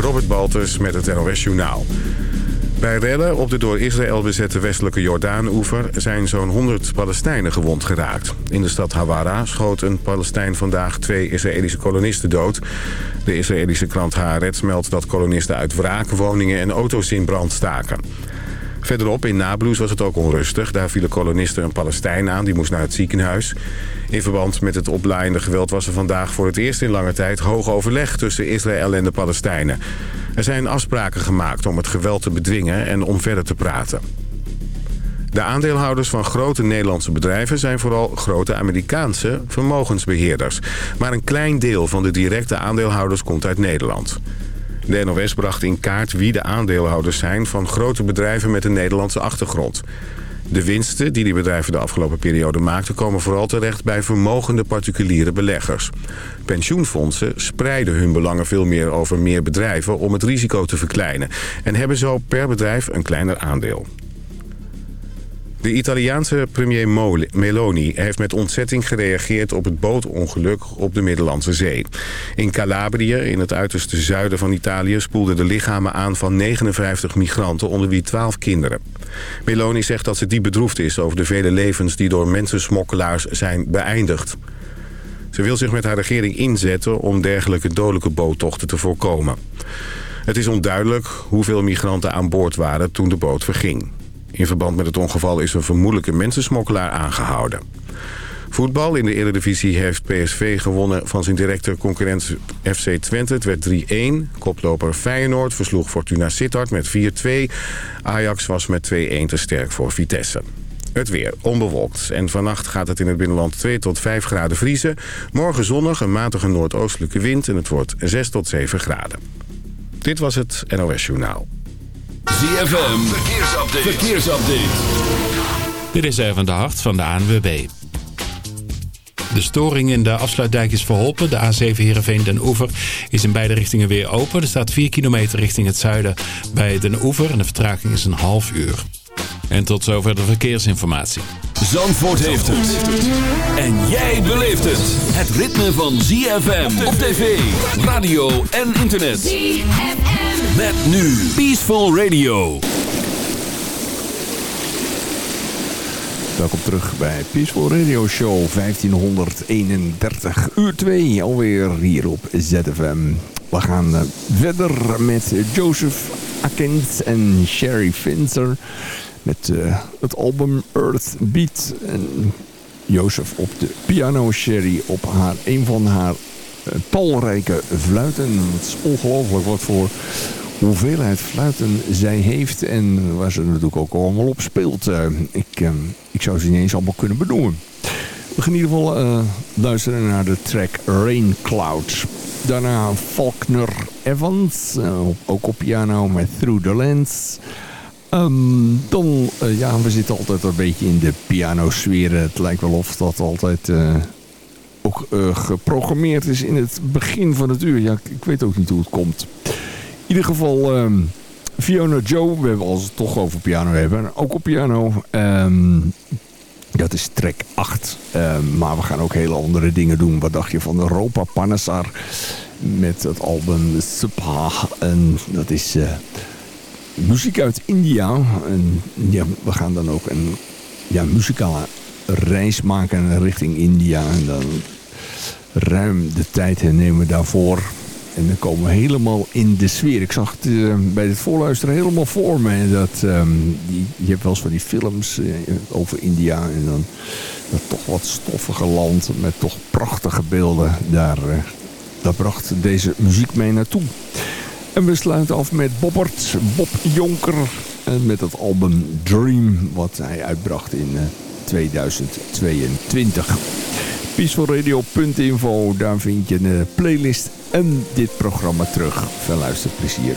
Robert Baltus met het NOS Journaal. Bij rellen op de door Israël bezette westelijke Jordaan-oever... zijn zo'n 100 Palestijnen gewond geraakt. In de stad Hawara schoot een Palestijn vandaag twee Israëlische kolonisten dood. De Israëlische krant Haaretz meldt dat kolonisten uit wraak... woningen en auto's in brand staken. Verderop in Nablus was het ook onrustig. Daar vielen kolonisten een Palestijn aan, die moest naar het ziekenhuis. In verband met het oplaaiende geweld was er vandaag voor het eerst in lange tijd hoog overleg tussen Israël en de Palestijnen. Er zijn afspraken gemaakt om het geweld te bedwingen en om verder te praten. De aandeelhouders van grote Nederlandse bedrijven zijn vooral grote Amerikaanse vermogensbeheerders. Maar een klein deel van de directe aandeelhouders komt uit Nederland. De NOS bracht in kaart wie de aandeelhouders zijn van grote bedrijven met een Nederlandse achtergrond. De winsten die die bedrijven de afgelopen periode maakten... komen vooral terecht bij vermogende particuliere beleggers. Pensioenfondsen spreiden hun belangen veel meer over meer bedrijven... om het risico te verkleinen. En hebben zo per bedrijf een kleiner aandeel. De Italiaanse premier Meloni heeft met ontzetting gereageerd op het bootongeluk op de Middellandse Zee. In Calabrië, in het uiterste zuiden van Italië, spoelden de lichamen aan van 59 migranten, onder wie 12 kinderen. Meloni zegt dat ze diep bedroefd is over de vele levens die door mensensmokkelaars zijn beëindigd. Ze wil zich met haar regering inzetten om dergelijke dodelijke boottochten te voorkomen. Het is onduidelijk hoeveel migranten aan boord waren toen de boot verging. In verband met het ongeval is een vermoedelijke mensensmokkelaar aangehouden. Voetbal in de Eredivisie heeft PSV gewonnen van zijn directe concurrent FC Twente. Het werd 3-1. Koploper Feyenoord versloeg Fortuna Sittard met 4-2. Ajax was met 2-1 te sterk voor Vitesse. Het weer onbewolkt en vannacht gaat het in het binnenland 2 tot 5 graden vriezen. Morgen zonnig, een matige noordoostelijke wind en het wordt 6 tot 7 graden. Dit was het NOS Journaal. ZFM, verkeersupdate. verkeersupdate. Dit is even de hart van de ANWB. De storing in de afsluitdijk is verholpen. De A7 Heerenveen Den Oever is in beide richtingen weer open. Er staat 4 kilometer richting het zuiden bij Den Oever. En de vertraging is een half uur. En tot zover de verkeersinformatie. Zandvoort heeft het. En jij beleeft het. Het ritme van ZFM op tv, radio en internet. ZFM. Met nu Peaceful Radio. Welkom terug bij Peaceful Radio Show 1531 uur 2 alweer hier op ZFM. We gaan eh, verder met Joseph Akins en Sherry Finzer met uh, het album Earth Beat. En Jozef op de piano, Sherry op haar, een van haar uh, talrijke fluiten. Het is ongelooflijk wat voor hoeveelheid fluiten zij heeft. En waar ze natuurlijk ook allemaal op speelt. Uh, ik, ik zou ze niet eens allemaal kunnen benoemen. We gaan in ieder geval luisteren naar de track Rain Cloud. Daarna Faulkner Evans, ook op piano met Through the Lens... Dan, uh, ja, we zitten altijd een beetje in de piano-sfeer. Het lijkt wel of dat altijd uh, ook uh, geprogrammeerd is in het begin van het uur. Ja, ik weet ook niet hoe het komt. In ieder geval, um, Fiona Joe, we hebben als het toch over piano hebben. Ook op piano. Um, dat is track 8. maar we gaan ook hele andere dingen doen. Wat dacht je van Europa Panasar? Met het album Subha. En dat is muziek uit India. En we gaan dan ook een ja, muzikale reis maken richting India. En dan ruim de tijd nemen we daarvoor. En dan komen we helemaal in de sfeer. Ik zag het uh, bij het voorluisteren helemaal voor me. Dat, die, je hebt wel eens van die films uh, over India. En dan dat toch wat stoffige land met toch prachtige beelden. Daar, uh, daar bracht deze muziek mee naartoe. En we sluiten af met Bobbert, Bob Jonker. En met het album Dream, wat hij uitbracht in 2022. Eh, Peacefulradio.info, daar vind je een playlist en dit programma terug. Veel luisterplezier.